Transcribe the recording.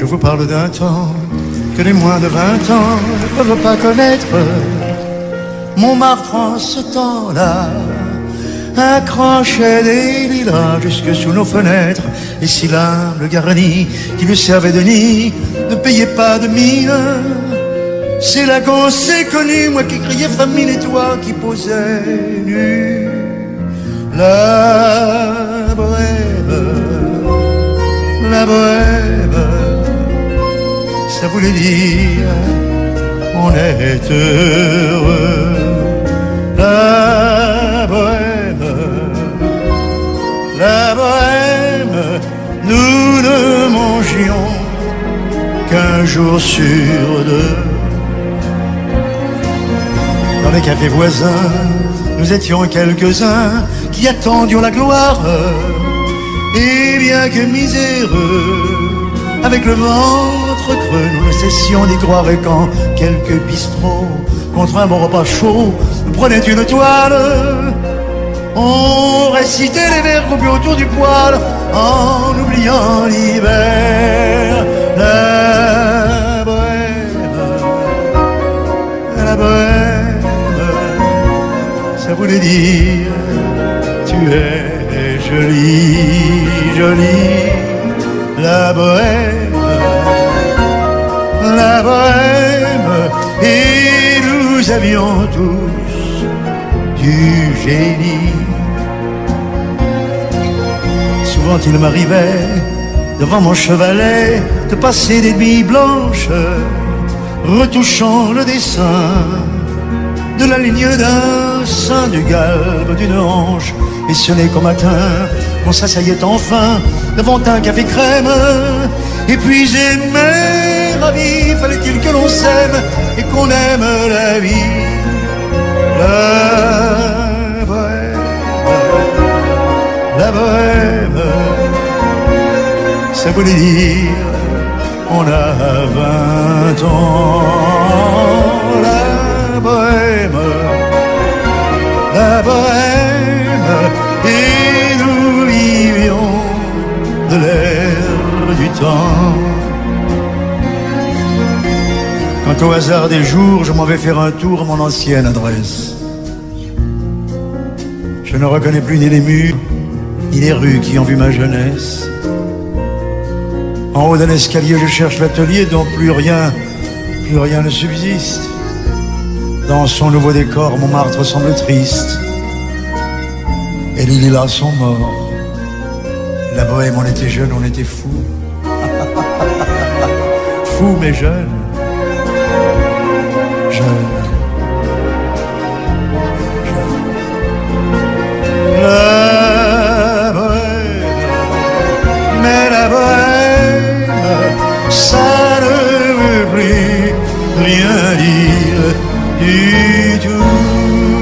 Je vous parle d'un temps que les moins de 20 ans ne peuvent pas connaître. Montmartre en ce temps-là accrochait des lilas jusque sous nos fenêtres. Et si l'âme, le garni qui lui servait de nid, ne payait pas de mine, c'est là qu'on s'est moi qui criais famine et toi qui posais nu. La bohème, la bohème, ça voulait dire on est heureux. La bohème, la bohème, nous ne mangions qu'un jour sur deux. Dans les cafés voisins, nous étions quelques-uns qui attendions la gloire. Et bien que miséreux, avec le ventre creux, nous ne cessions d'y croire. Et quand quelques bistrots, contre un bon repas chaud, nous prenaient une toile, on récitait les vers groupés autour du poêle en oubliant l'hiver. La bohème, la bohème, ça voulait dire tu es jolie, jolie, la bohème, la bohème, et nous avions tous du génie. Souvent il m'arrivait devant mon chevalet de passer des billes blanches, retouchant le dessin de la ligne d'un sein, du galbe d'une hanche. Et ce n'est qu'au matin qu'on s'asseyait enfin devant un café crème. Épuisé mais ravi, fallait-il que l'on s'aime et qu'on aime la vie? La bohème, la bohème, ça voulait dire on a vingt ans. La bohème, de l'air du temps. Quand au hasard des jours, je m'en vais faire un tour à mon ancienne adresse. Je ne reconnais plus ni les murs, ni les rues qui ont vu ma jeunesse. En haut d'un escalier, je cherche l'atelier dont plus rien, plus rien ne subsiste. Dans son nouveau décor, Montmartre semble triste. Et les lilas sont morts. Bohème, on était jeunes, on était fous. fous mais jeunes. Jeunes. La bohème, mais la bohème, ça ne veut plus rien dire du tout.